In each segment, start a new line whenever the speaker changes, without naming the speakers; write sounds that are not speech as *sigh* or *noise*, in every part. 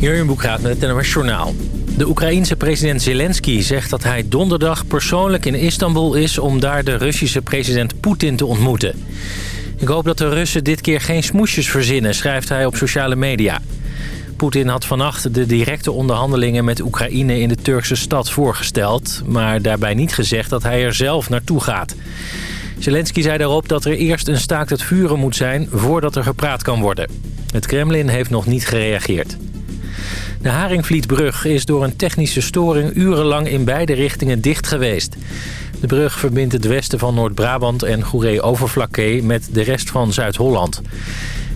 Jurjen Boekraat met het NOS Journaal. De Oekraïense president Zelensky zegt dat hij donderdag persoonlijk in Istanbul is... om daar de Russische president Poetin te ontmoeten. Ik hoop dat de Russen dit keer geen smoesjes verzinnen, schrijft hij op sociale media. Poetin had vannacht de directe onderhandelingen met Oekraïne in de Turkse stad voorgesteld... maar daarbij niet gezegd dat hij er zelf naartoe gaat. Zelensky zei daarop dat er eerst een staakt het vuren moet zijn voordat er gepraat kan worden. Het Kremlin heeft nog niet gereageerd. De Haringvlietbrug is door een technische storing urenlang in beide richtingen dicht geweest. De brug verbindt het westen van Noord-Brabant en Goeree-Overflakkee met de rest van Zuid-Holland.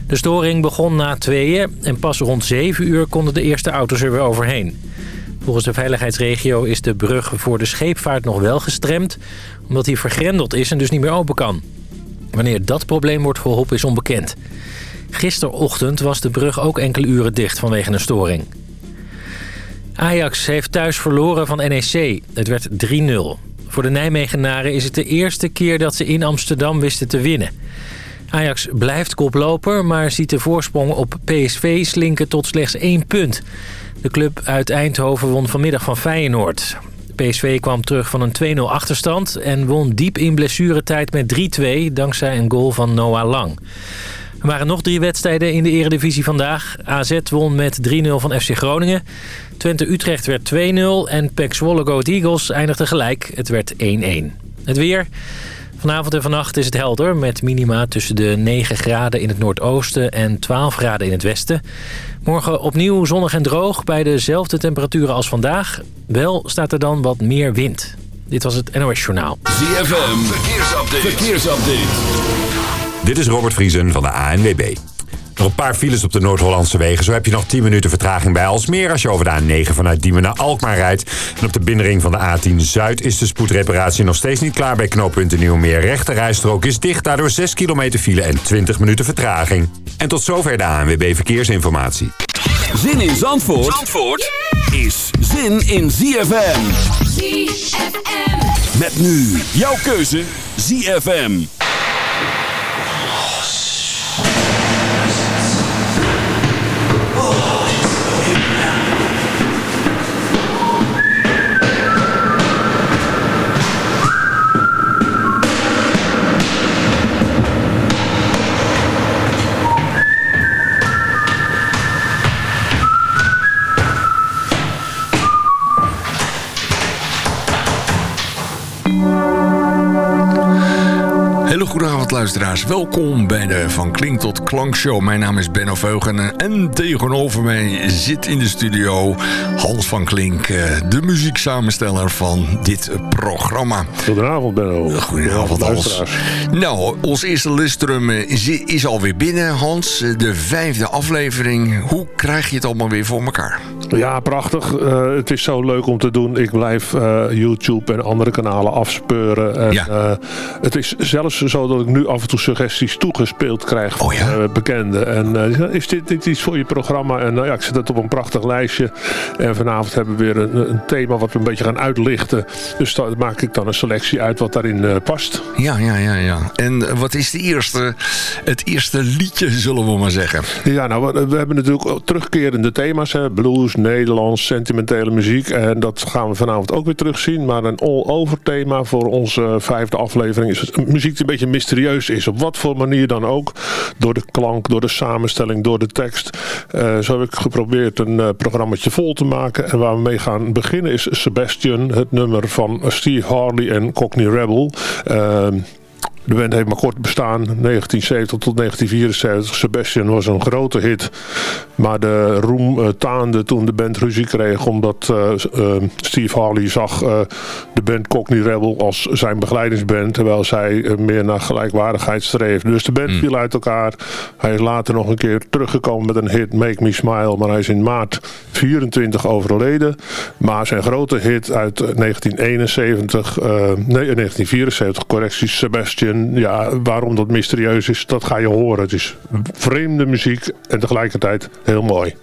De storing begon na tweeën en pas rond 7 uur konden de eerste auto's er weer overheen. Volgens de veiligheidsregio is de brug voor de scheepvaart nog wel gestremd... omdat hij vergrendeld is en dus niet meer open kan. Wanneer dat probleem wordt geholpen is onbekend. Gisterochtend was de brug ook enkele uren dicht vanwege een storing. Ajax heeft thuis verloren van NEC. Het werd 3-0. Voor de Nijmegenaren is het de eerste keer dat ze in Amsterdam wisten te winnen. Ajax blijft koploper, maar ziet de voorsprong op PSV slinken tot slechts één punt. De club uit Eindhoven won vanmiddag van Feyenoord. PSV kwam terug van een 2-0 achterstand en won diep in blessuretijd met 3-2... dankzij een goal van Noah Lang. Er waren nog drie wedstrijden in de eredivisie vandaag. AZ won met 3-0 van FC Groningen. Twente-Utrecht werd 2-0 en PEC Zwolle Eagles eindigde gelijk. Het werd 1-1. Het weer... Vanavond en vannacht is het helder met minima tussen de 9 graden in het noordoosten en 12 graden in het westen. Morgen opnieuw zonnig en droog bij dezelfde temperaturen als vandaag. Wel staat er dan wat meer wind. Dit was het NOS Journaal.
ZFM, verkeersupdate. verkeersupdate.
Dit is Robert Vriesen van de ANWB. Nog een paar files op de Noord-Hollandse wegen. Zo heb je nog 10 minuten vertraging bij Alsmeer als je over de A9 vanuit Diemen naar Alkmaar rijdt. En op de binnenring van de A10 Zuid is de spoedreparatie nog steeds niet klaar bij knooppunt Nieuwmeer. Rechte rijstrook is dicht, daardoor 6 kilometer file en 20 minuten vertraging. En tot zover de ANWB Verkeersinformatie.
Zin in Zandvoort, Zandvoort is zin in ZFM. ZFM. Met nu jouw keuze ZFM.
Hele goede luisteraars. Welkom bij de Van Klink tot Klank Show. Mijn naam is Benno Veugen en tegenover mij zit in de studio Hans van Klink, eh, de muzieksamensteller van dit programma.
Goedenavond Benno.
Goedenavond Hans. Nou, ons eerste lustrum is, is alweer binnen Hans. De vijfde aflevering. Hoe krijg je het allemaal weer voor elkaar?
Ja, prachtig. Uh, het is zo leuk om te doen. Ik blijf uh, YouTube en andere kanalen afspeuren. En, ja. uh, het is zelfs zo dat ik nu af en toe suggesties toegespeeld krijg van oh, ja? bekenden. En is dit, dit iets voor je programma? En nou ja, ik zet het op een prachtig lijstje. En vanavond hebben we weer een, een thema wat we een beetje gaan uitlichten. Dus daar maak ik dan een selectie uit wat daarin past.
Ja, ja, ja, ja. En wat is de eerste, het eerste liedje, zullen we maar zeggen?
Ja, nou, we, we hebben natuurlijk terugkerende thema's. Hè? Blues, Nederlands, sentimentele muziek. En dat gaan we vanavond ook weer terugzien. Maar een all-over thema voor onze vijfde aflevering is muziek die een beetje mysterieus is. Op wat voor manier dan ook. Door de klank, door de samenstelling, door de tekst. Uh, zo heb ik geprobeerd een uh, programmaatje vol te maken. En waar we mee gaan beginnen is Sebastian. Het nummer van Steve Harley en Cockney Rebel. Uh, de band heeft maar kort bestaan, 1970 tot 1974. Sebastian was een grote hit. Maar de roem uh, taande toen de band ruzie kreeg. Omdat uh, uh, Steve Harley zag de band Cockney Rebel als zijn begeleidingsband. Terwijl zij meer naar gelijkwaardigheid streefde. Dus de band mm. viel uit elkaar. Hij is later nog een keer teruggekomen met een hit Make Me Smile. Maar hij is in maart 24 overleden. Maar zijn grote hit uit 1971, nee 1974 correctie Sebastian en ja, waarom dat mysterieus is, dat ga je horen. Het is vreemde muziek en tegelijkertijd heel mooi.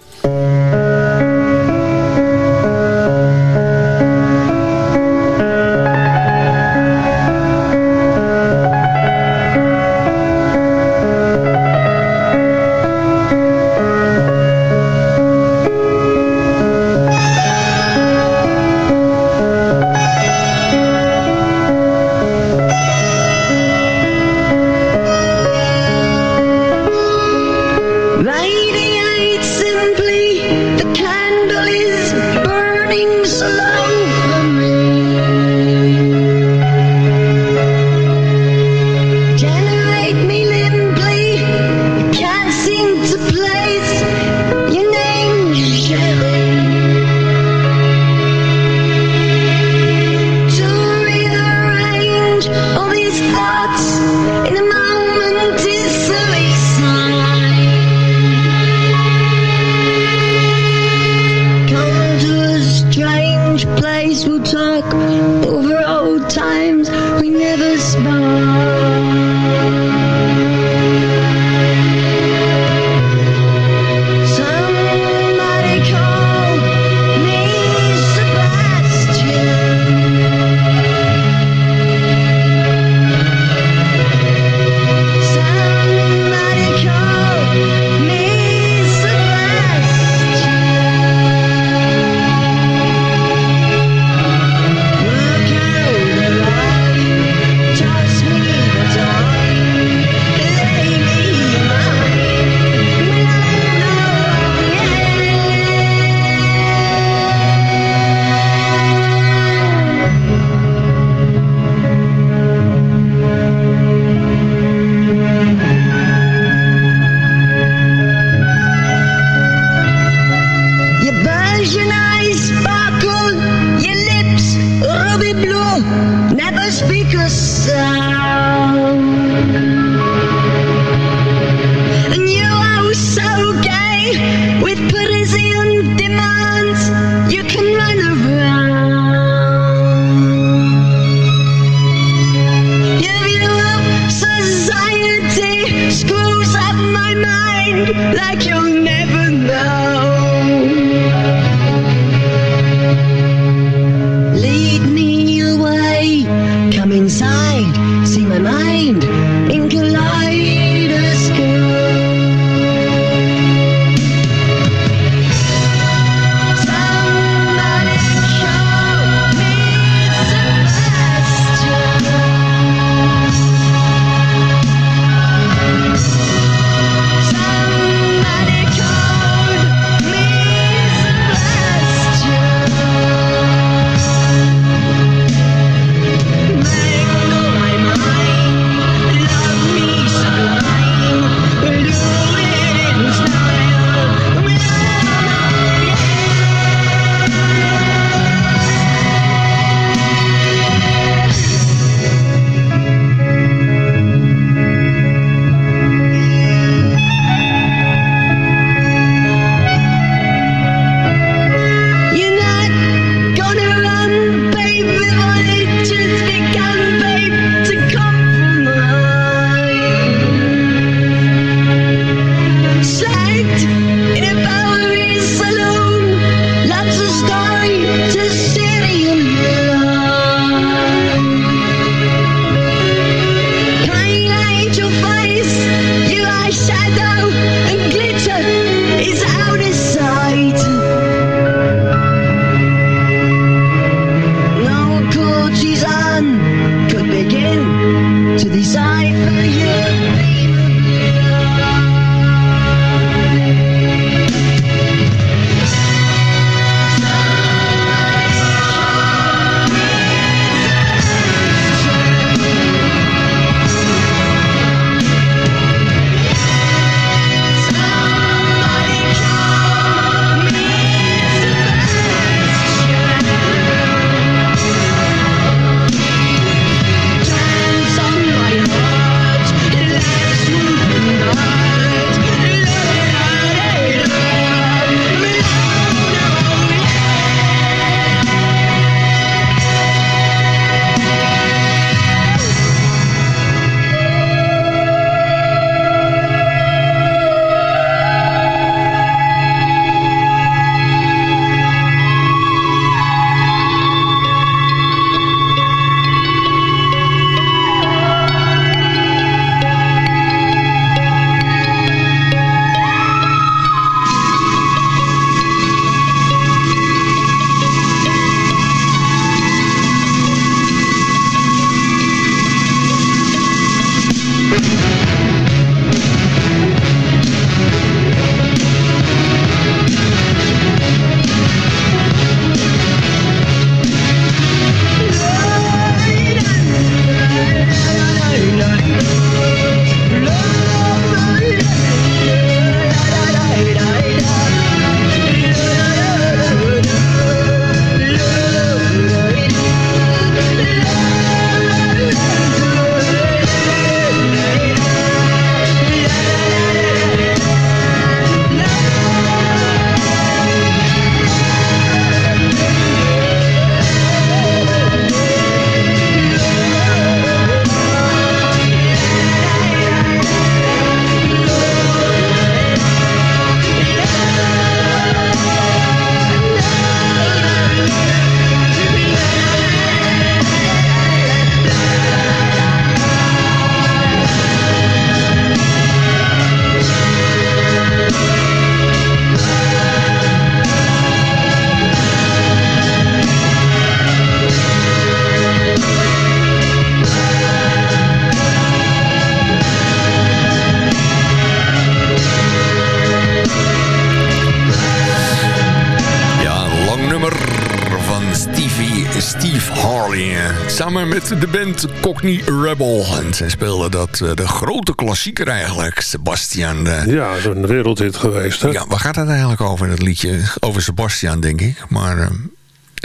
De band Cockney Rebel. En zij speelden dat eh, de grote klassieker eigenlijk, Sebastian.
Ja, dat is een wereldhit geweest. Hè?
Ja, waar gaat het eigenlijk over, dat liedje? Over Sebastian, denk ik. Maar...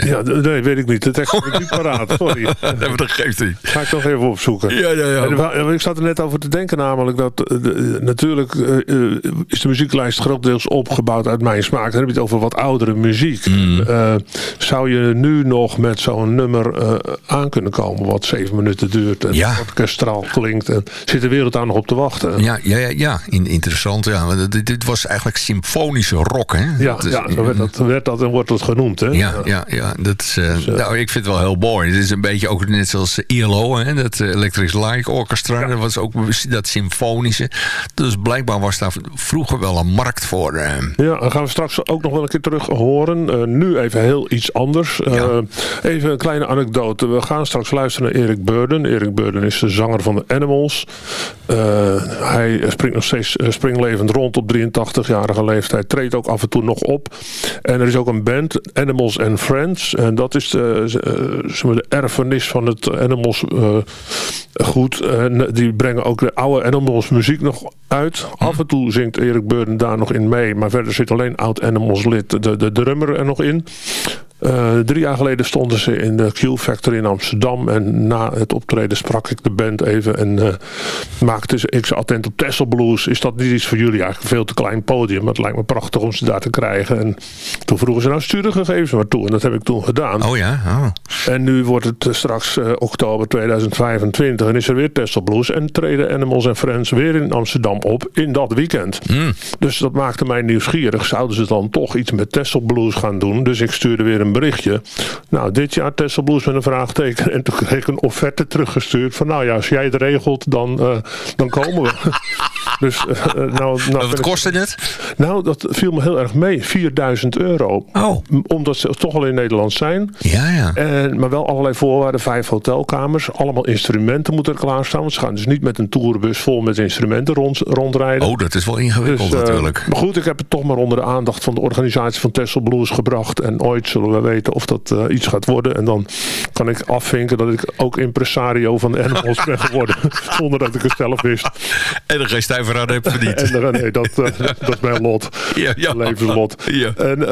Ja, nee, weet ik niet. De tekst heb ik niet paraat, sorry. *laughs*
nee, dat geeft niet.
Ga ik toch even opzoeken.
Ja, ja, ja.
En, ik zat er net over te denken namelijk dat uh, natuurlijk uh, is de muzieklijst grotendeels opgebouwd uit mijn smaak. Dan heb je het over wat oudere muziek. Mm. zou je nu nog met zo'n nummer aan kunnen komen wat zeven minuten duurt en ja. orkestraal klinkt en zit de wereld daar nog op te wachten?
Ja, ja, ja, ja. interessant. Ja. Dit, dit was eigenlijk symfonische rock, hè?
Ja, dat is, ja zo werd dat, werd dat en wordt het genoemd, hè?
Ja, ja, ja. Dat is, uh, nou, ik vind het wel heel mooi. Het is een beetje ook net zoals ILO, hè? dat Electric Light Orchestra. Dat was ook dat symfonische. Dus blijkbaar was daar vroeger wel een markt voor. Uh.
Ja, dan gaan we straks ook nog wel een keer terug horen. Uh, nu even heel iets anders. Ja. Even een kleine anekdote. We gaan straks luisteren naar Erik Burden. Erik Burden is de zanger van de Animals. hij springt nog steeds springlevend rond op 83-jarige leeftijd. Treedt ook af en toe nog op. En er is ook een band, Animals and Friends. En dat is de, uh, de erfenis van het Animals uh, goed. Die brengen ook de oude Animals muziek nog uit. Af en toe zingt Erik Burden daar nog in mee. Maar verder zit alleen oud Animals lid, de, de drummer er nog in. Uh, drie jaar geleden stonden ze in de Q Factory in Amsterdam. En na het optreden sprak ik de band even. En uh, maakte ik ze attent op Tesla Blues. Is dat niet iets voor jullie? Eigenlijk een veel te klein podium. Maar het lijkt me prachtig om ze daar te krijgen. En toen vroegen ze nou studiegegevens maar toe. En dat heb ik toen gedaan.
Oh ja? Oh.
En nu wordt het uh, straks oktober 2025. En is er weer Tesla Blues. En treden Animals and Friends weer in Amsterdam op. In dat weekend.
Mm.
Dus dat maakte mij nieuwsgierig. Zouden ze dan toch iets met Tesla Blues gaan doen? Dus ik stuurde weer een een berichtje. Nou, dit jaar Tesla Blues met een vraagteken. En toen kreeg ik een offerte teruggestuurd. Van nou ja, als jij het regelt, dan, uh, dan komen we. *laughs* dus, uh, nou,
nou, *laughs* Wat kostte het?
Nou, dat viel me heel erg mee. 4000 euro.
Oh.
Omdat ze toch al in Nederland zijn.
Ja, ja.
En, maar wel allerlei voorwaarden. Vijf hotelkamers. Allemaal instrumenten moeten er klaarstaan. Want ze gaan dus niet met een tourbus vol met instrumenten rond, rondrijden.
Oh, dat is wel ingewikkeld dus, uh, natuurlijk.
Maar goed, ik heb het toch maar onder de aandacht van de organisatie van Tesla Blues gebracht. En ooit zullen we weten of dat uh, iets gaat worden. En dan kan ik afvinken dat ik ook impresario van de Animals ben geworden. *laughs* zonder dat ik het zelf wist.
En er geen stijver aan heb verdiend. *laughs*
en, nee, dat, uh, *laughs* dat is mijn lot.
Ja, ja.
Levenslot.
Ja.
En uh,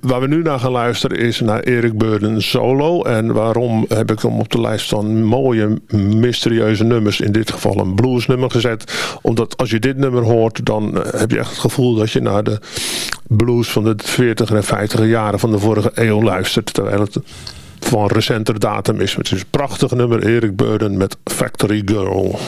waar we nu naar gaan luisteren is naar Erik Burden solo. En waarom heb ik hem op de lijst van mooie, mysterieuze nummers, in dit geval een bluesnummer gezet. Omdat als je dit nummer hoort, dan heb je echt het gevoel dat je naar de blues van de 40 en 50 jaren van de vorige eeuw luistert. Terwijl het van recenter datum is. Het is een prachtig nummer, Erik Burden met Factory Girl.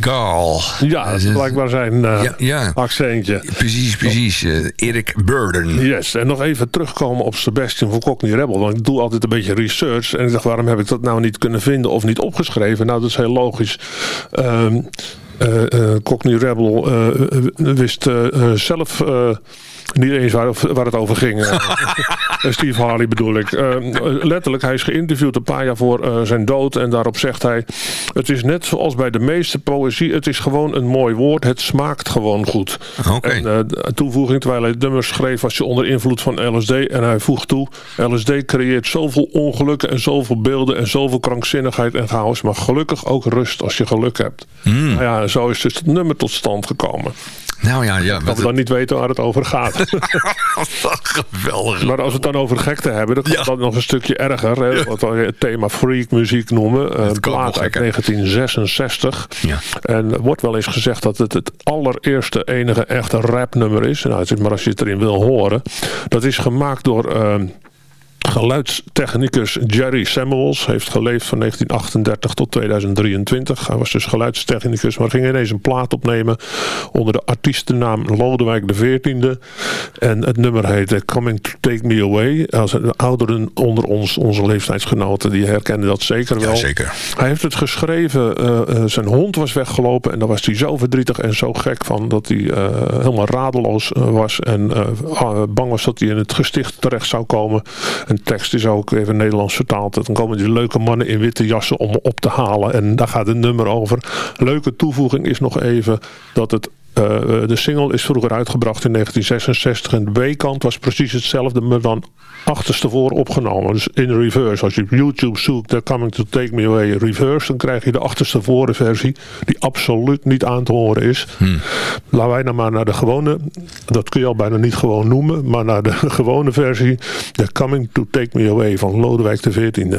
Girl.
Ja, dat is blijkbaar zijn eh,
Ja, ja.
accentje.
Precies, precies. Eh, Erik Burden.
Yes, en nog even terugkomen op Sebastian van Cockney Rebel. Want ik doe altijd een beetje research. En ik dacht, waarom heb ik dat nou niet kunnen vinden of niet opgeschreven? Nou, dat is heel logisch. Eh, eh, Cockney Rebel wist zelf niet eens waar, waar het over ging. *laughs* Eh, Steve Harley bedoel ik. Eh, letterlijk, hij is geïnterviewd een paar jaar voor eh, zijn dood. En daarop zegt hij... Het is net zoals bij de meeste poëzie. Het is gewoon een mooi woord. Het smaakt gewoon goed.
Oké.
En eh, de toevoeging, terwijl hij het nummer schreef... was je onder invloed van LSD. En hij voegt toe... LSD creëert zoveel ongelukken en zoveel beelden... en zoveel krankzinnigheid en chaos. Maar gelukkig ook rust als je geluk hebt. Nou ja, zo is dus het nummer tot stand gekomen.
Nou ja, ja.
Dat we dan niet weten waar het over gaat. *laughs*
Geweldig.
Maar als we het dan over gekte hebben, dan kan
Ja.
dat nog een stukje erger. Hè? Wat we het thema freak muziek noemen. Een plaat uit
gekker.
1966.
Ja.
En er wordt wel eens gezegd dat het het allereerste enige echte rapnummer is. Nou, het is maar als je het erin wil horen. Dat is gemaakt door... ehm, Geluidstechnicus Jerry Samuels heeft geleefd van 1938 tot 2023. Hij was dus geluidstechnicus, maar ging ineens een plaat opnemen onder de artiestennaam Lodewijk XIV. En het nummer heette Coming to Take Me Away. Als de ouderen onder ons, onze leeftijdsgenoten, die herkennen dat zeker wel.
Ja, zeker.
Hij heeft het geschreven, eh, eh, zijn hond was weggelopen en daar was hij zo verdrietig en zo gek van dat hij eh, helemaal radeloos was en ah, bang was dat hij in het gesticht terecht zou komen. En tekst is ook even Nederlands vertaald. Dan komen die leuke mannen in witte jassen om me op te halen en daar gaat het nummer over. Leuke toevoeging is nog even dat het de single is vroeger uitgebracht in 1966 en de B-kant was precies hetzelfde, maar dan achterstevoren opgenomen. Dus in reverse. Als je op YouTube zoekt, They're Coming to Take Me Away reverse, dan krijg je de achterstevoren versie, die absoluut niet aan te horen is. Laten wij nou maar naar de gewone, dat kun je al bijna niet gewoon noemen, maar naar de *laughs* gewone versie, They're Coming to Take Me Away van Lodewijk XIV.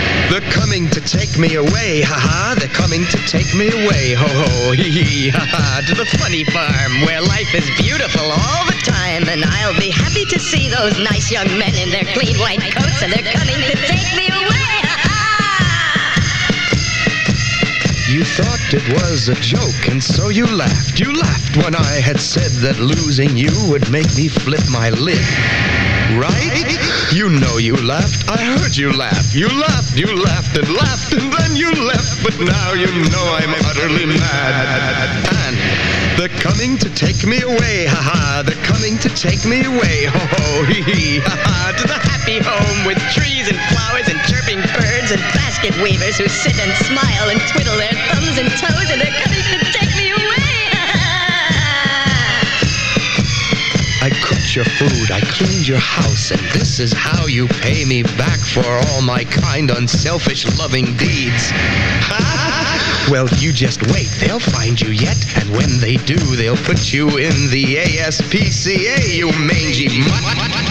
coming to take me away, haha, they're coming to take me away, ho ho, hee hee, haha, to the funny farm where life is beautiful all the time and I'll be happy to see those nice young men in their clean white coats and they're coming to take me You thought it was a joke and so you laughed. You laughed when I had said that losing you would make me flip my lid. Right? You know you laughed. I heard you laugh. You laughed, you laughed and laughed and then you left. But now you know I'm utterly mad. And they're coming to take me away, haha. They're coming to take me away, ho ho, hee hee, haha. To the happy home with trees and flowers and chirping birds and basket weavers who sit and smile and twiddle their thumbs and toes and they're coming to take me away. I cooked your food, I cleaned your house, and this is how you pay me back for all my kind, unselfish, loving deeds. *laughs* Well, you just wait, they'll find you yet, and when they do, they'll put you in the ASPCA, you mangy mutt.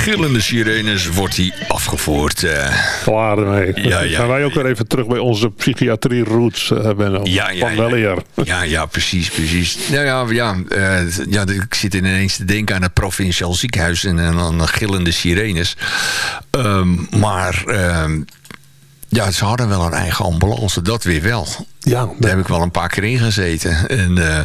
gillende sirenes wordt hij afgevoerd. eh.
Klaar ermee.
Ja, ja. *laughs*
Gaan wij ook weer even terug bij onze psychiatrie roots, Benno.
Ja, ja,
Van
ja. *laughs* Ja, ja, precies, precies. Nou ja, ja, eh, ja, ik zit ineens te denken aan het provinciaal ziekenhuis en, aan de gillende sirenes. Ehm, maar ehm, ja, ze hadden wel een eigen ambulance, dat weer wel.
Ja,
Daar heb ik wel een paar keer in gezeten. En, uh,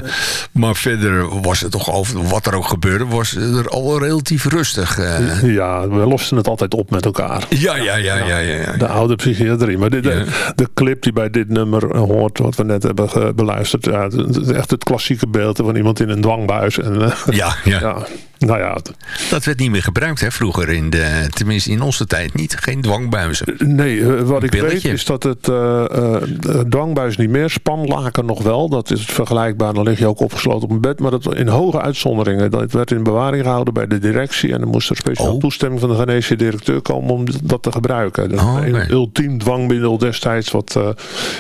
maar verder was het toch over wat er ook gebeurde, was er al relatief rustig. Uh.
Ja, we losten het altijd op met elkaar.
Ja, ja, ja, ja. ja, ja.
De oude psychiatrie. Maar dit, de, de clip die bij dit nummer hoort, wat we net hebben beluisterd. Ja, het is echt het klassieke beeld van iemand in een dwangbuis. En, eh, *laughs*
Ja, ja.
nou ja,
Dat werd niet meer gebruikt, hè, vroeger. In de, tenminste, in onze tijd niet. Geen dwangbuizen.
Nee, eh, wat ik
Billetje.
weet is dat het eh, eh, dwangbuis niet meer, spanlaken nog wel. Dat is vergelijkbaar, dan lig je ook opgesloten op een bed. Maar dat in hoge uitzonderingen. Dat werd in bewaring gehouden bij de directie. En er moest er speciaal
Oh.
toestemming van de geneesheer directeur komen om dat te gebruiken. Dat
Oh,
een ultiem dwangmiddel destijds. Wat, eh,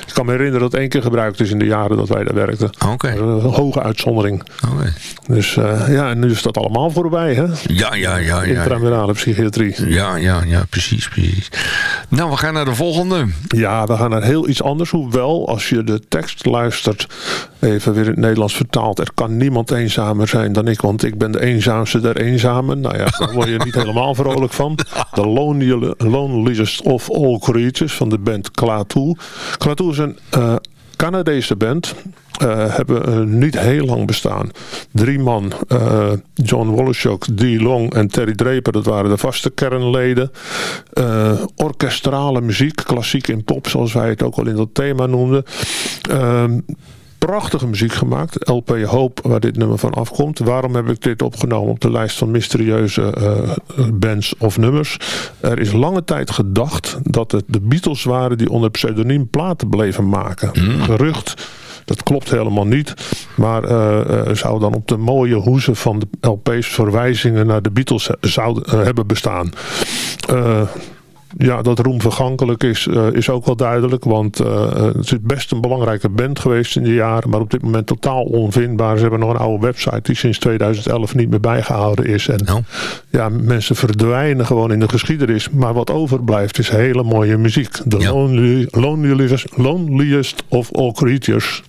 ik kan me herinneren dat het één keer gebruikt is in de jaren dat wij daar werkten. Was Een hoge uitzondering.
Oké.
Dus eh, ja, en nu is dat allemaal voorbij, hè?
Ja, ja, ja, ja.
Intramurale psychiatrie.
Ja, ja, ja, precies, precies. Nou, we gaan naar de volgende.
Ja, we gaan naar heel iets anders. Hoewel, als je de tekst luistert, even weer in het Nederlands vertaald. Er kan niemand eenzamer zijn dan ik, want ik ben de eenzaamste der eenzamen. Nou ja, daar word je niet helemaal vrolijk van. The Loneliest of All Creatures van de band Klaatu. Klaatu is een eh, Canadese band. eh, hebben niet heel lang bestaan. Drie man, eh, John Woloschuk, Dee Long en Terry Draper, dat waren de vaste kernleden. Eh, orkestrale muziek, klassiek in pop, zoals wij het ook al in dat thema noemden. Prachtige muziek gemaakt. LP Hope, waar dit nummer van afkomt. Waarom heb ik dit opgenomen op de lijst van mysterieuze eh, bands of nummers? Er is lange tijd gedacht dat het de Beatles waren die onder pseudoniem platen bleven maken. Gerucht. Dat klopt helemaal niet. Maar eh, eh, zou dan op de mooie hoezen van de LP's verwijzingen naar de Beatles zouden eh, hebben bestaan. Eh, ja, dat Roem vergankelijk is, eh, is ook wel duidelijk. Want eh, het is best een belangrijke band geweest in de jaren. Maar op dit moment totaal onvindbaar. Ze hebben nog een oude website die sinds 2011 niet meer bijgehouden is. En
Nou.
ja, mensen verdwijnen gewoon in de geschiedenis. Maar wat overblijft is hele mooie muziek. The
Ja.
lonely, loneliest, loneliest of all creatures.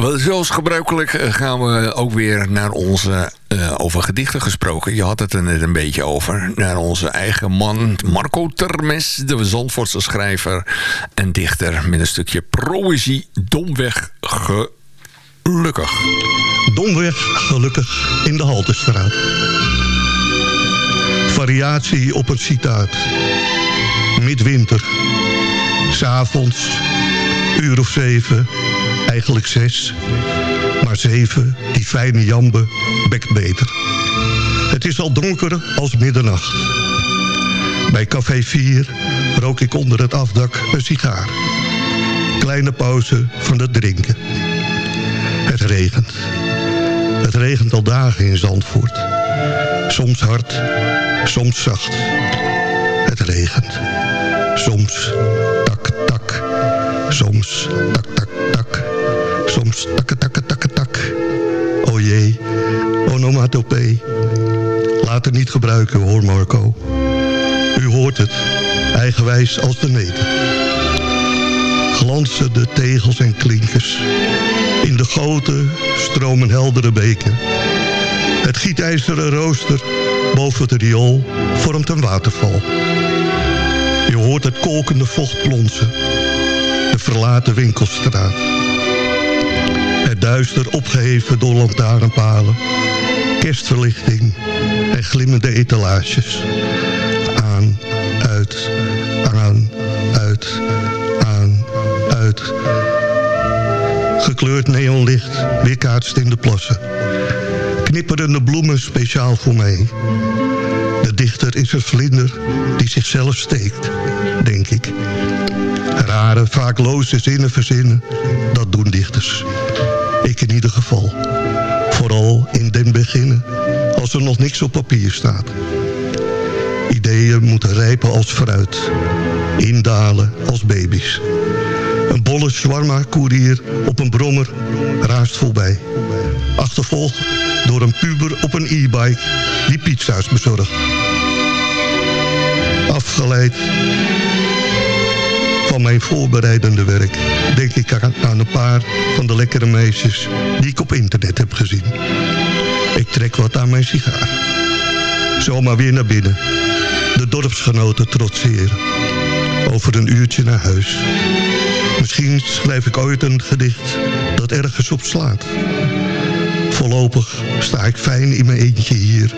Zoals gebruikelijk eh, gaan we ook weer naar onze, eh, over gedichten gesproken. Je had het er net een beetje over. Naar onze eigen man Marco Termes, de Zandvoortse schrijver en dichter. Met een stukje proëzie, domweg gelukkig.
Domweg gelukkig in de Haltestraat. Variatie op het citaat. Midwinter. S'avonds. Uur of zeven. Eigenlijk zes. Maar zeven, die fijne jambe, bekt beter. Het is al donker als middernacht. Bij café 4 rook ik onder het afdak een sigaar. Kleine pauze van het drinken. Het regent. Het regent al dagen in Zandvoort. Soms hard, soms zacht. Het regent. Soms tak, tak. Soms tak, tak. Soms takke, takke, takke, tak. O jee, onomatopee. Laat het niet gebruiken hoor Marco. U hoort het, eigenwijs als de meter. Glansen de tegels en klinkers. In de goten stromen heldere beken. Het gietijzeren rooster boven het riool vormt een waterval. Je hoort het kolkende vocht plonsen. De verlaten winkelstraat. Duister opgeheven door lantaarnpalen. Kerstverlichting en glimmende etalages. Aan, uit, aan, uit, aan, uit. Gekleurd neonlicht weerkaatst in de plassen. Knipperende bloemen speciaal voor mij. De dichter is een vlinder die zichzelf steekt, denk ik. Rare, vaak loze zinnen verzinnen, dat doen dichters. Ik in ieder geval. Vooral in den beginnen, als er nog niks op papier staat. Ideeën moeten rijpen als fruit, indalen als baby's. Een bolle shawarma-koerier op een brommer raast voorbij. Achtervolgd door een puber op een e-bike die pizza's bezorgt. Afgeleid van mijn voorbereidende werk denk ik aan, een paar van de lekkere meisjes die ik op internet heb gezien. Ik trek wat aan mijn sigaar. Zomaar weer naar binnen. De dorpsgenoten trotseren. Over een uurtje naar huis. Misschien schrijf ik ooit een gedicht dat ergens op slaat. Voorlopig sta ik fijn in mijn eentje hier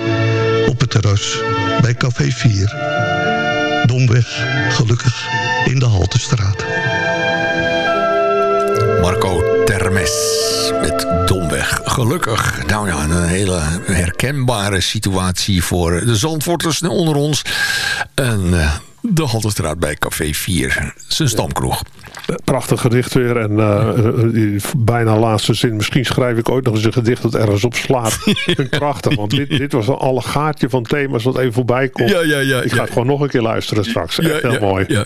op het terras bij Café 4. Domweg, gelukkig, in de Haltestraat.
Marco Termes met Domweg. Gelukkig. Nou ja, een hele herkenbare situatie voor de Zandvoorters onder ons. En eh, de Haltestraat bij Café 4. Zijn stamkroeg.
Prachtig gedicht weer. En die bijna laatste zin. Misschien schrijf ik ooit nog eens een gedicht dat ergens op slaat. *laughs* Prachtig. Want dit, dit was een allegaatje van thema's wat even voorbij komt.
Ja, ja, ja.
ik ga
ja.
het gewoon nog een keer luisteren straks. Echt heel mooi.
ja.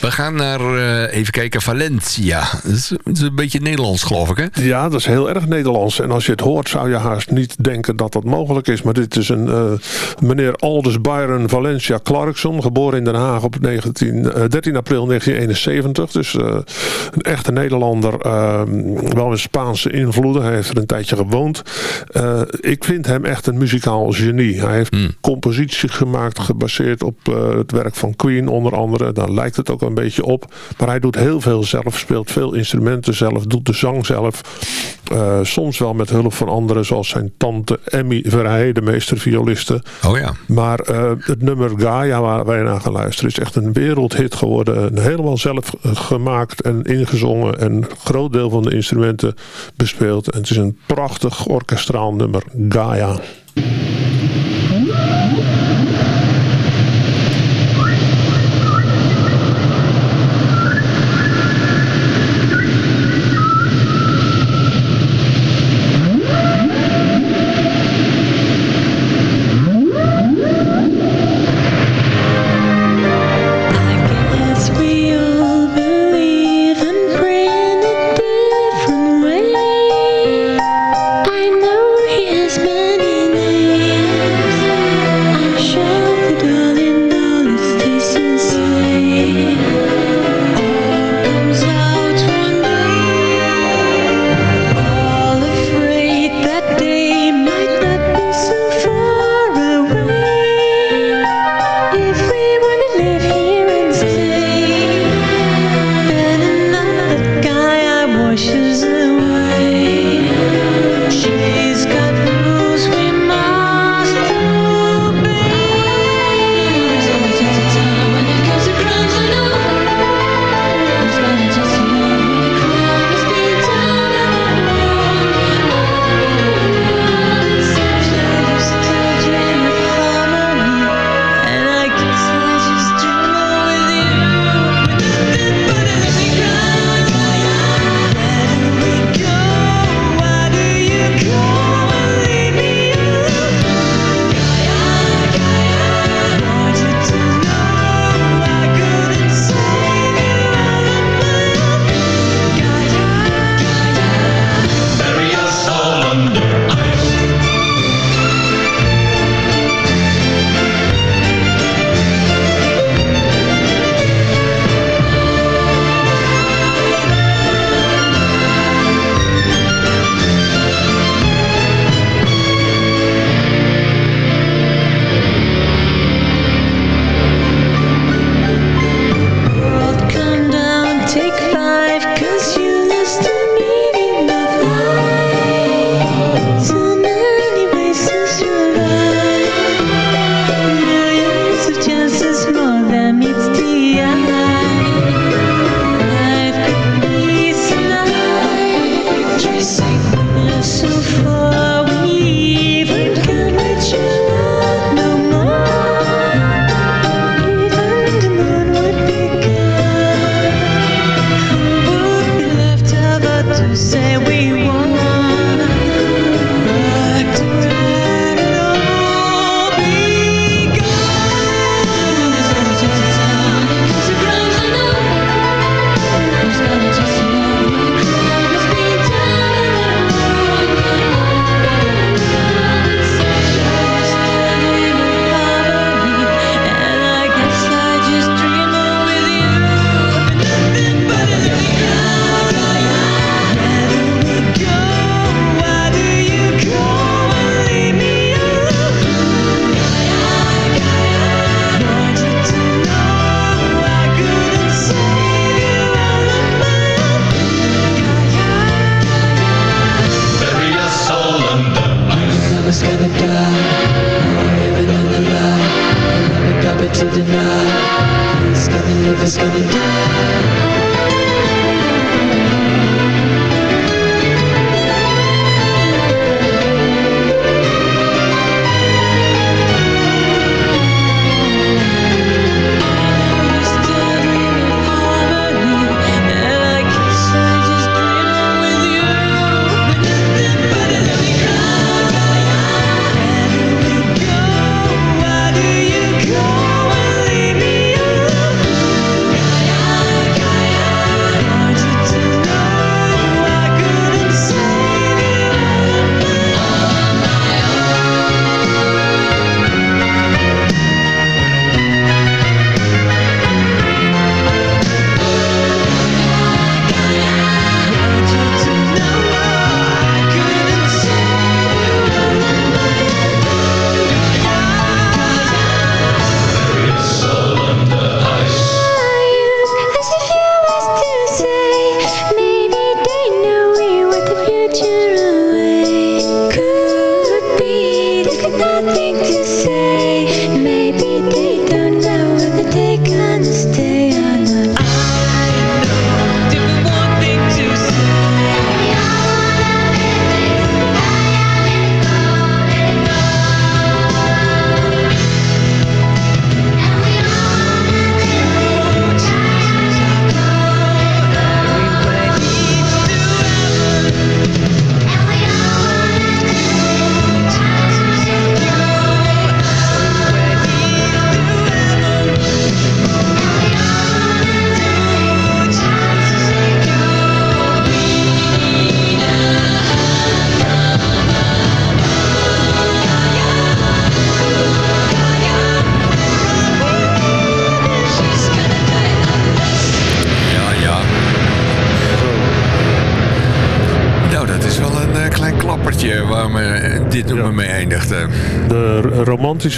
We gaan naar, eh, even kijken, Valencia. Dat is, dat is een beetje Nederlands, geloof ik, hè?
Ja, dat is heel erg Nederlands. En als je het hoort zou je haast niet denken dat dat mogelijk is. Maar dit is een meneer Aldus Byron Valencia Clarkson. Geboren in Den Haag op 19, eh, 13 april 1971. Dus eh, een echte Nederlander. eh, wel met Spaanse invloeden. Hij heeft er een tijdje gewoond. Eh, ik vind hem echt een muzikaal genie. Hij heeft composities gemaakt gebaseerd op eh, het werk van Queen onder andere. Daar lijkt het ook een beetje op. Maar hij doet heel veel zelf. Speelt veel instrumenten zelf. Doet de zang zelf. Soms wel met hulp van anderen. Zoals zijn tante Emmy Verheij, de meestervioliste.
Oh ja.
Maar het nummer Gaia waar wij naar gaan luisteren is echt een wereldhit geworden. Helemaal zelf eh, en ingezongen. En een groot deel van de instrumenten bespeeld. En het is een prachtig orkestraal nummer Gaia.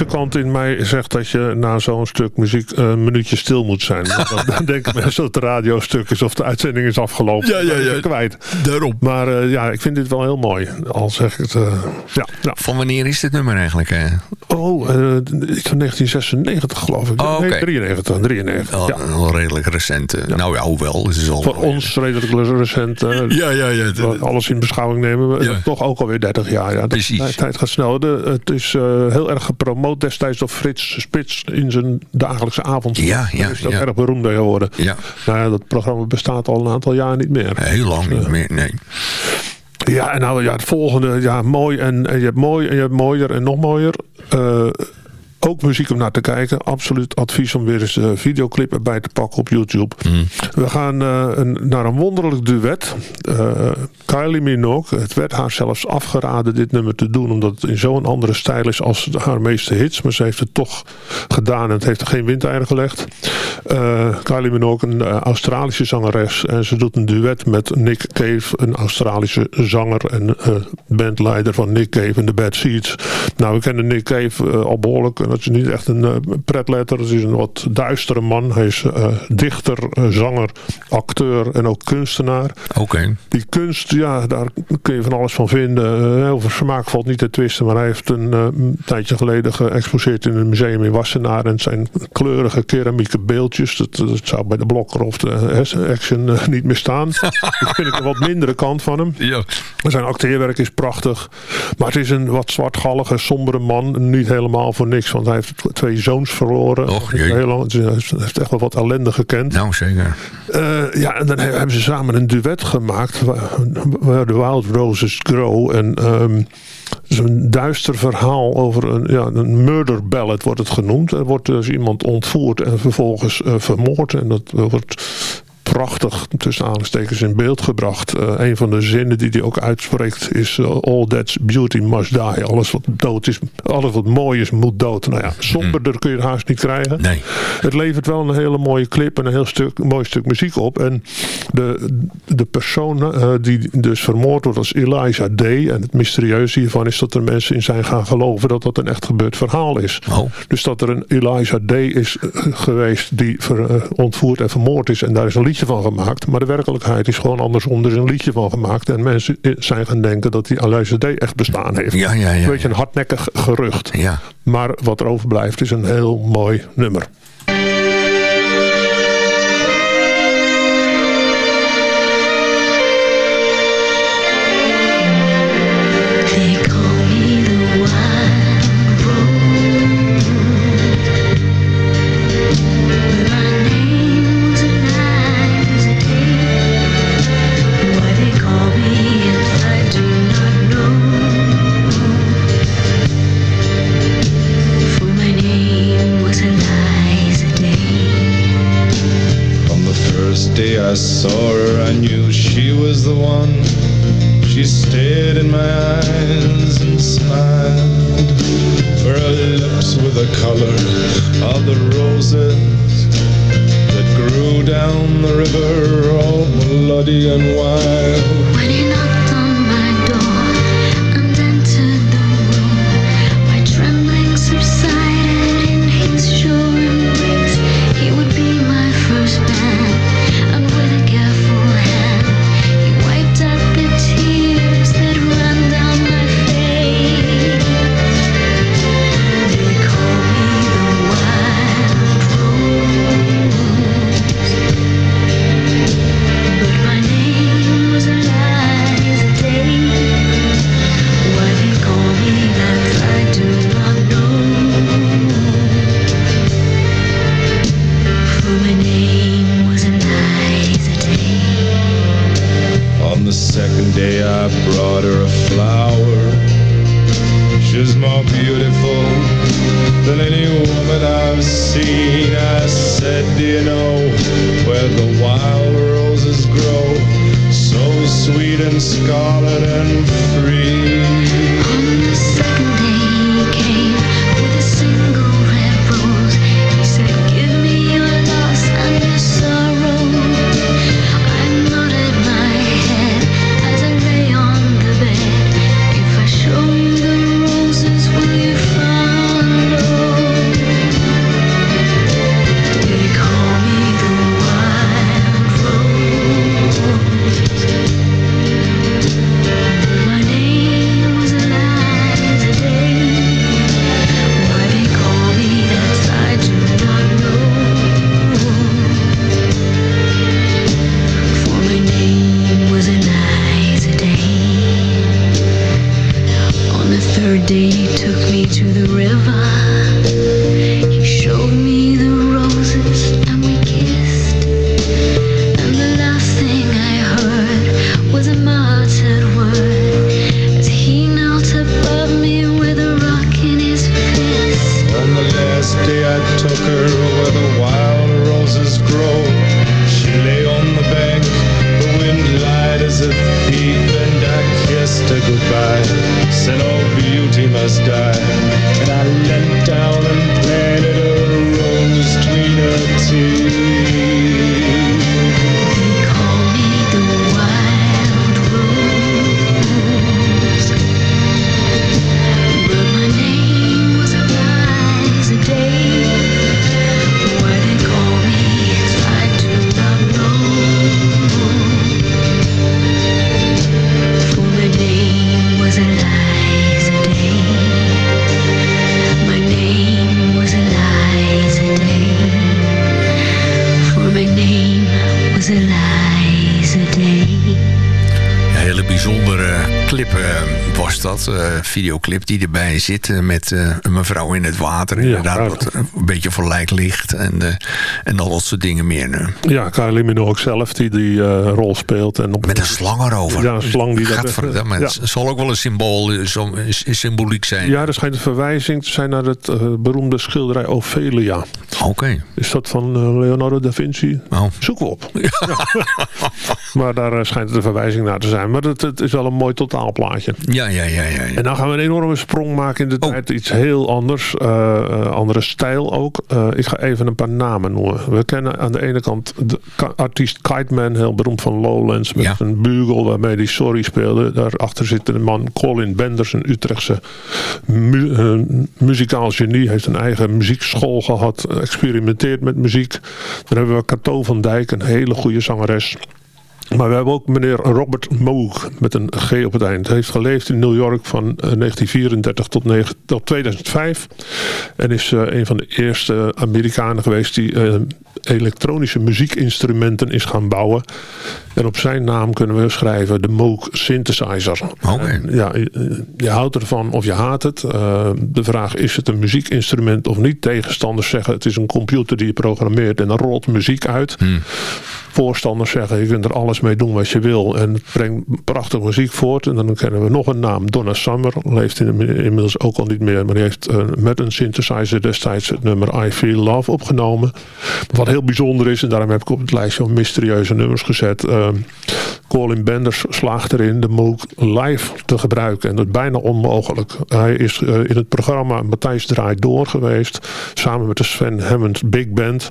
Kant in mij zegt dat je na zo'n stuk muziek eh, een minuutje stil moet zijn. *laughs* Dan denken mensen dat het radiostuk is of de uitzending is afgelopen.
Ja, ja, ja.
Kwijt.
Daarom.
Maar eh, ja, ik vind dit wel heel mooi. Al zeg ik het. eh, ja, ja.
Van wanneer is dit nummer eigenlijk? Hè?
Oh, eh, iets van 1996 geloof ik.
Oh,
Nee,
oké.
93. 93.
Al,
ja.
al redelijk recent. eh. Nou ja, hoewel. Het is al
Voor ons redelijk recent. eh, *laughs*
Ja, ja, ja.
alles in beschouwing nemen. we. Toch ook alweer 30 jaar. Ja,
Precies.
De tijd gaat snel. De, het is eh, heel erg gepromoot destijds door Frits Spits in zijn dagelijkse avond.
Ja, ja,
is dat
ja.
erg beroemd geworden.
Ja,
Nou ja, dat programma bestaat al een aantal jaar niet meer.
heel lang niet meer. Nee.
Ja, en nou ja, het volgende. Ja, mooi en, en je hebt mooi en je hebt mooier en nog mooier. Eh, ook muziek om naar te kijken. Absoluut advies om weer eens de videoclip erbij te pakken op YouTube. We gaan eh, een, naar een wonderlijk duet. Eh, Kylie Minogue. Het werd haar zelfs afgeraden dit nummer te doen. Omdat het in zo'n andere stijl is als haar meeste hits. Maar ze heeft het toch gedaan. En het heeft er geen windeieren gelegd. Eh, Kylie Minogue, een eh, Australische zangeres. En ze doet een duet met Nick Cave. Een Australische zanger en eh, bandleider van Nick Cave en de Bad Seeds. Nou, we kennen Nick Cave eh, al behoorlijk. Het is niet echt een eh, pretletter. Het is een wat duistere man. Hij is eh, dichter, eh, zanger, acteur en ook kunstenaar.
Oké.
Die kunst, ja, daar kun je van alles van vinden. Uh, over smaak valt niet te twisten. Maar hij heeft een tijdje geleden geëxposeerd in een museum in Wassenaar. En het zijn kleurige keramieke beeldjes. Dat, dat zou bij de Blokker of de Action niet meer staan. *laughs* dat vind ik een wat mindere kant van hem.
Ja.
Zijn acteerwerk is prachtig. Maar het is een wat zwartgallige, sombere man. Niet helemaal voor niks. Want hij heeft twee zoons verloren.
Och,
Heel lang, hij heeft echt wel wat ellende gekend.
Nou, zeker.
ja, en dan hebben ze samen een duet gemaakt. Waar de Wild Roses Grow. En um, een duister verhaal over een, ja, een murder ballad wordt het genoemd. Er wordt dus iemand ontvoerd en vervolgens uh, vermoord. En dat wordt prachtig tussen aanstekens in beeld gebracht. Uh, een van de zinnen die hij ook uitspreekt is uh, all that's beauty must die. Alles wat dood is, alles wat mooi is moet dood. Nou ja, somberder kun je het haast niet krijgen.
Nee.
Het levert wel een hele mooie clip en een heel stuk, mooi stuk muziek op. En de, de persoon uh, die dus vermoord wordt als Elijah Day. En het mysterieuze hiervan is dat er mensen in zijn gaan geloven dat dat een echt gebeurd verhaal is.
Oh.
Dus dat er een Elijah Day is geweest die ver, ontvoerd en vermoord is. En daar is een liedje van gemaakt. Maar de werkelijkheid is gewoon andersom. Er is een liedje van gemaakt. En mensen zijn gaan denken dat die Elijah Day echt bestaan heeft.
Ja, ja, ja.
Een beetje een hardnekkig gerucht.
Ja.
Maar wat er overblijft is een heel mooi nummer.
Videoclip die erbij zit eh, met eh, een mevrouw in het water. Inderdaad,
ja.
wat een beetje voor lijk ligt. En, eh, en al dat soort dingen meer. nu.
Ja, Kylie Minogue zelf die die eh, rol speelt. En op,
Met een slang erover.
Ja, een slang die dat...
Gadverdamme,
ja.
Het zal ook wel een symbool, eh, symboliek zijn.
Ja, er schijnt een verwijzing te zijn naar het eh, beroemde schilderij Ophelia.
Oké.
Is dat van eh, Leonardo da Vinci?
Oh.
Zoeken we op. *laughs* maar daar eh, schijnt het een verwijzing naar te zijn. Maar het, het is wel een mooi totaalplaatje.
Ja, ja, ja, ja. ja.
En dan gaan we een enorme sprong maken in de tijd. Iets heel anders. eh, eh, andere stijl ook. Eh, ik ga even een paar namen noemen. We kennen aan de ene kant de artiest Kite Man. Heel beroemd van Lowlands. Met
Ja.
een bugel waarmee hij Sorry speelde. Daarachter zit een man Colin Benders. Een Utrechtse mu muzikaal genie. Heeft een eigen muziekschool gehad. Experimenteert met muziek. Dan hebben we Cato van Dijk. Een hele goede zangeres. Maar we hebben ook meneer Robert Moog met een G op het eind. Hij heeft geleefd in New York van eh, 1934 tot, negen- tot 2005. En is eh, een van de eerste Amerikanen geweest die eh, elektronische muziekinstrumenten is gaan bouwen. En op zijn naam kunnen we schrijven de Moog Synthesizer. En Ja, je, je houdt ervan of je haat het. Eh, de vraag is het een muziekinstrument of niet. Tegenstanders zeggen het is een computer die je programmeert en dan rolt muziek uit. Voorstanders zeggen je kunt er alles mee doen wat je wil. En het brengt prachtige muziek voort. En dan kennen we nog een naam. Donna Summer leeft in, inmiddels ook al niet meer. Maar die heeft eh, met een synthesizer destijds het nummer I Feel Love opgenomen. Wat heel bijzonder is. En daarom heb ik op het lijstje al mysterieuze nummers gezet. eh, Colin Benders slaagt erin de Moog live te gebruiken. En dat is bijna onmogelijk. Hij is eh, in het programma Matthijs Draait Door geweest. Samen met de Sven Hammond Big Band.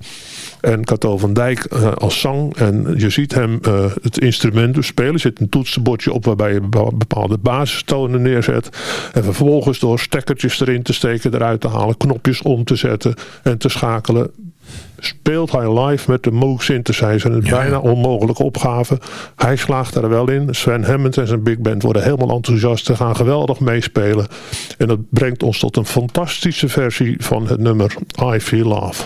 En Cato van Dijk eh, als zang. En je ziet hem eh, het instrument dus spelen. Er zit een toetsenbordje op waarbij je bepa- bepaalde basistonen neerzet. En vervolgens door stekkertjes erin te steken, eruit te halen, knopjes om te zetten en te schakelen. Speelt hij live met de Moog synthesizer. Een bijna onmogelijke opgave. Hij slaagt er wel in. Sven Hammond en zijn big band worden helemaal enthousiast. Ze gaan geweldig meespelen. En dat brengt ons tot een fantastische versie van het nummer I Feel Love.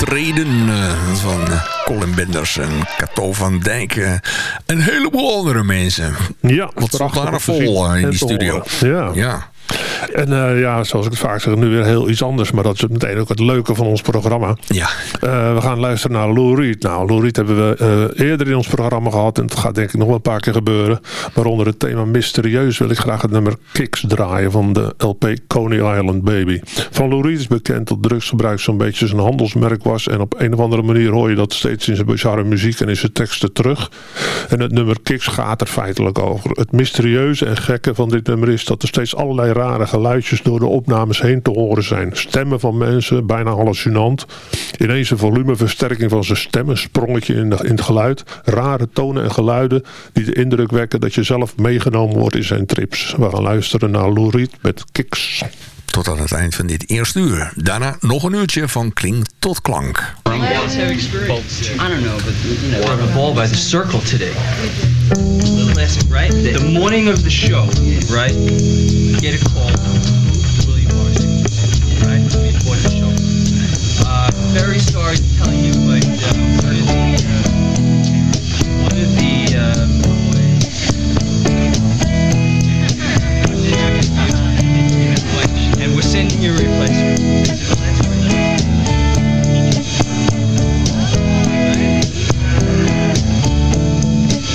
Optreden eh, van Colin Benders en Cato van Dijk. eh, een heleboel andere mensen.
Ja,
Wat stond daar vol eh, in
en
die studio.
Ja.
Ja. *laughs*
En eh, ja, zoals ik het vaak zeg, nu weer heel iets anders. Maar dat is meteen ook het leuke van ons programma.
Ja.
Eh, we gaan luisteren naar Lou Reed. Nou, Lou Reed hebben we eh, eerder in ons programma gehad. En het gaat denk ik nog wel een paar keer gebeuren. Waaronder het thema Mysterieus wil ik graag het nummer Kicks draaien van de LP Coney Island Baby. Van Lou Reed is bekend dat drugsgebruik zo'n beetje zijn handelsmerk was. En op een of andere manier hoor je dat steeds in zijn bizarre muziek en in zijn teksten terug. En het nummer Kicks gaat er feitelijk over. Het mysterieuze en gekke van dit nummer is dat er steeds allerlei rare geluidjes door de opnames heen te horen zijn. Stemmen van mensen, bijna hallucinant. Ineens een volumeversterking van zijn stem, een sprongetje in, de- in het geluid. Rare tonen en geluiden die de indruk wekken dat je zelf meegenomen wordt in zijn trips. We gaan luisteren naar Lou Reed met Kicks.
Tot aan het eind van dit eerste uur. Daarna nog een uurtje van klink tot klank.
I don't know, but you know, by the circle today. Classic, right? The, morning of the show, right? Get a call. William Marston, right? Before the show. Uh, very sorry to tell you, but uh, one of the, uh, one of the uh, and we're sending you a replacement.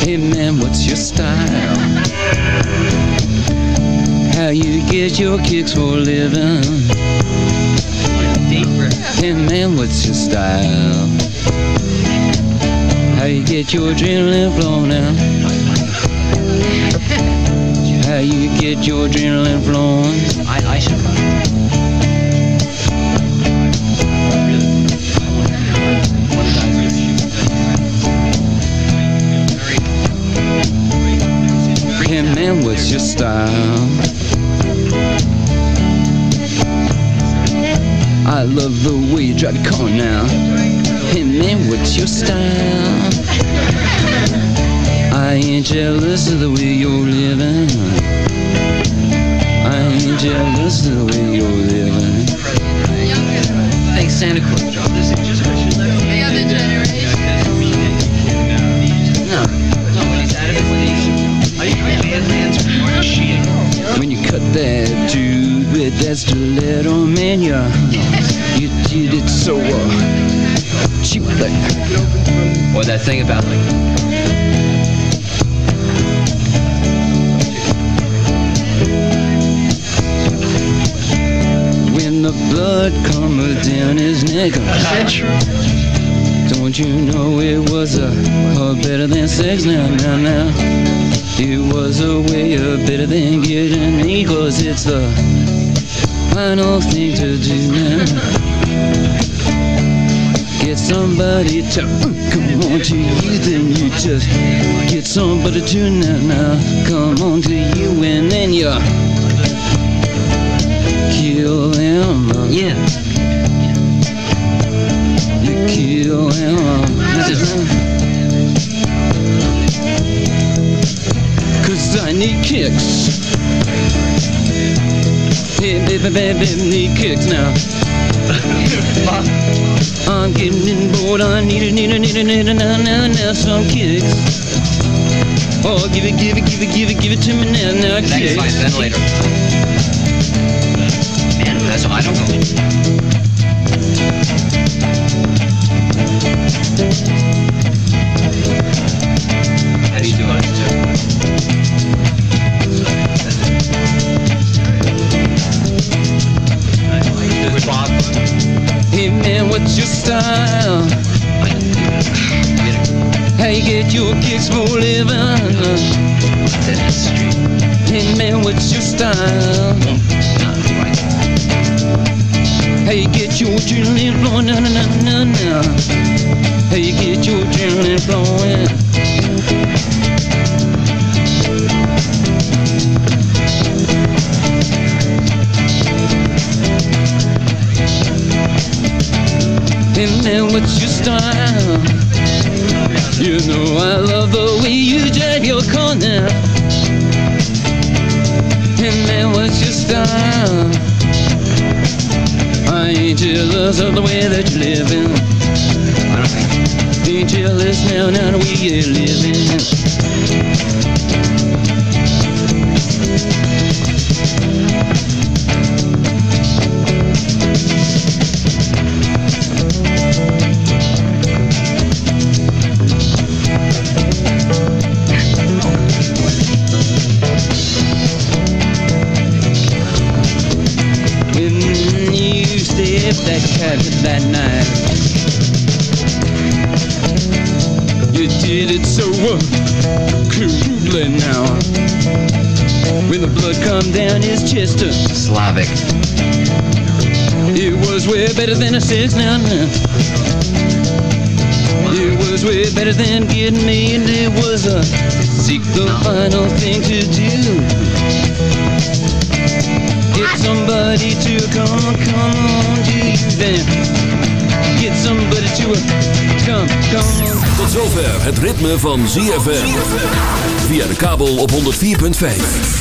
Hey man, what's your style? How you get your kicks for a living? Hey man, what's your style? How you get your adrenaline flowing? How you get your adrenaline flowing?
I, I should
Hey man, what's your style? I love the way you drive your car now. Hey man, what's your style? I ain't jealous of the way you're living. I ain't jealous of the way you're living.
Thanks, Santa Claus. No, Or
that
thing about like.
When the blood coming down his neck. Don't you know it was a, a better than sex now, now, now. It was a way of better than getting me, cause it's the final thing to do now. Get somebody to uh, come on to you, then you just get somebody to now, now. Come on to you, and then you kill them.
Yeah.
You kill him. Cause I need kicks. Hey, baby, baby, need kicks now. I'm getting bored. I need it, need it, need it, need it now, now, now, some kicks. Oh, give it, give it, give it, give it, give it to me now, now,
That's fine,
kicks.
then later. Man, that's I don't know.
What's your style? How you get your kicks for living? Hey man, what's your style? How you get your adrenaline flowing? No, no, no, no, no. How you get your adrenaline flowing? Hey man, what's your style? You know I love the way you drive your car now. Hey man, what's your style? I ain't jealous of the way that you're living. Ain't jealous now, now the way you're living. Come down his chest uh,
Slavic.
It was way better than a six now now It was way better than getting me and it was a seek the final thing to do Get somebody to come, come on you then. Get somebody to uh, come, come on.
Tot zover het ritme van ZFM. Via de kabel op 104.5.